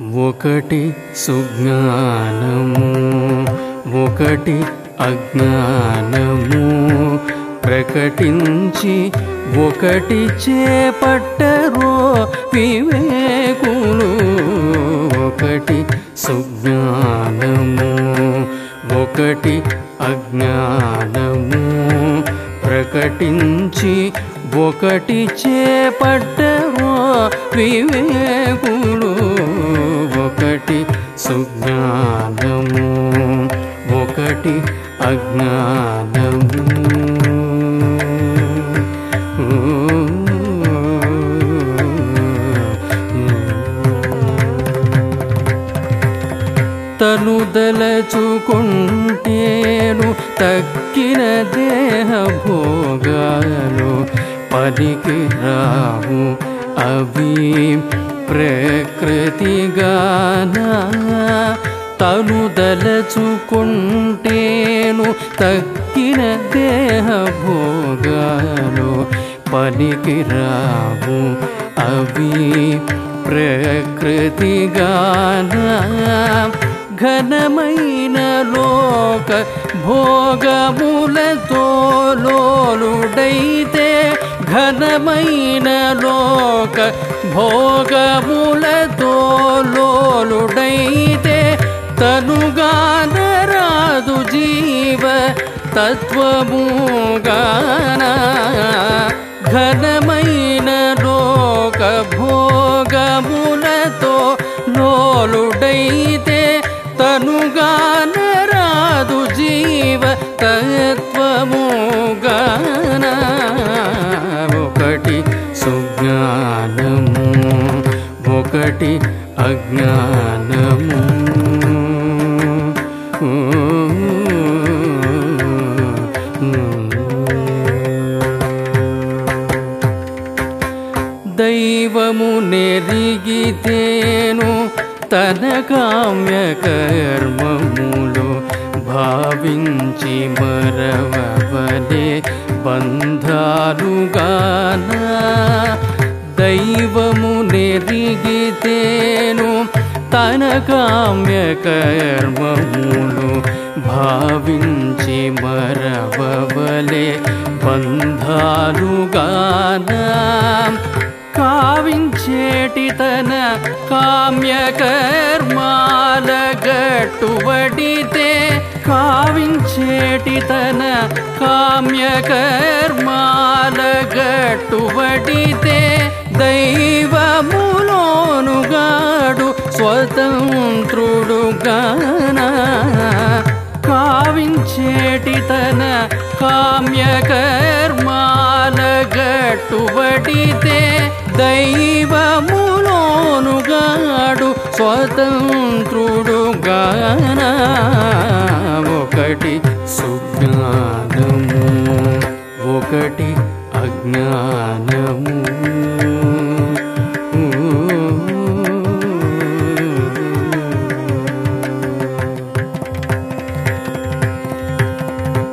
ఒకటి సుజ్ఞానము ఒకటి అజ్ఞానము. ప్రకటించి ఒకటి చేపట్టరో వివేకులు. ఒకటి సుజ్ఞానము ఒకటి అజ్ఞానము. ప్రకటించి ఒకటి చేపట్టరో వివేకులు. దలచుకుంటేను తక్కిన దేహ భోగాలు పనికి రావు అవి ప్రకృతిగానా. తను దలచుకుంటేను తక్కిన దేహ భోగాలు పనికి రావు అవి ప్రకృతిగానా. ఘనమైన లోక భోగములతో లోలుడైతే ఘనమైన లోక భోగములతో లోలుడైతే తనుగానరాదు జీవ తత్వముగాన ఘనమైన లోక భోగములతో తత్వముగాన ఒకటి సుజ్ఞానము ఒకటి అజ్ఞానము. దైవము నెరిగితేను తన కామ్య కర్మములు భావించి మరవవలే బంధాలుగానా దైవము నెరిగితేను తన కామ్య కర్మములు భావించి మరవవలే బంధాలుగానా కావించేటి తన కామ్య కర్మాల గట్టుబడితే కావించేటి తన కామ్య కర్మాల గట్టుబడితే దైవములోనుగాడు స్వతంత్రుడుగానా. కావించేటి తన కామ్య కర్ గట్టుబడితే దైవములోనుగాడు స్వతంత్రుడుగానా ఒకటి సుజ్ఞానము ఒకటి అజ్ఞానము.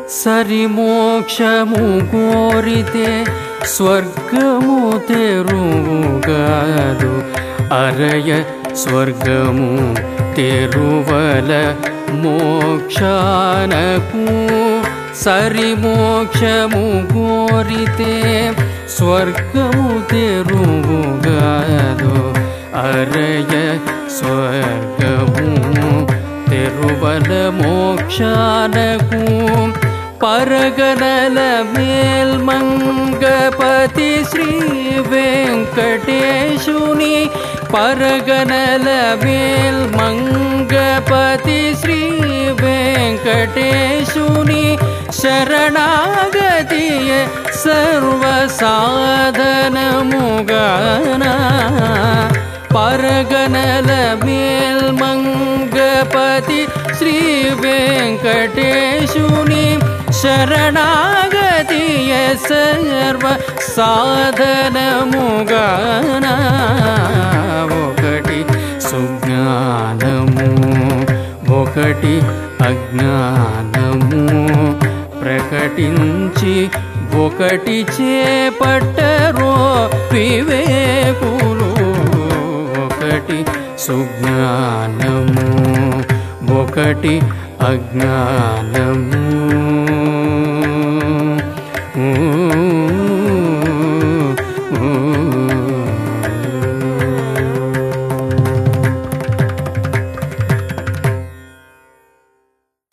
సరి మోక్షము కోరితే స్వర్గము తెరుగాదు అరయ స్వర్గము తెరువల మోక్షానకు సరి మోక్షము కోరితే స్వర్గము తెరుగాదు అరయ స్వర్గము తెరువల మోక్షానకు परगनल मेल्मङ्गपति श्रीवेङ्कटेशुनि परगनल मेल्मङ्गपति श्रीवेङ्कटेशुनि शरणागतिय सर्वसाधनमुगना। परगनल मेल्मङ्गपति श्रीवेङ्कटेशुनि మేల్మంగపతి శ్రీ వెంకటేశుని శరణాగతియ సర్వ ఒకటి సుజ్ఞానము ఒకటి అజ్ఞానము ప్రకటించి ఒకటి చేపట్టరో వివేకులు ఒకటి సుజ్ఞానము ఒకటి ज्ञान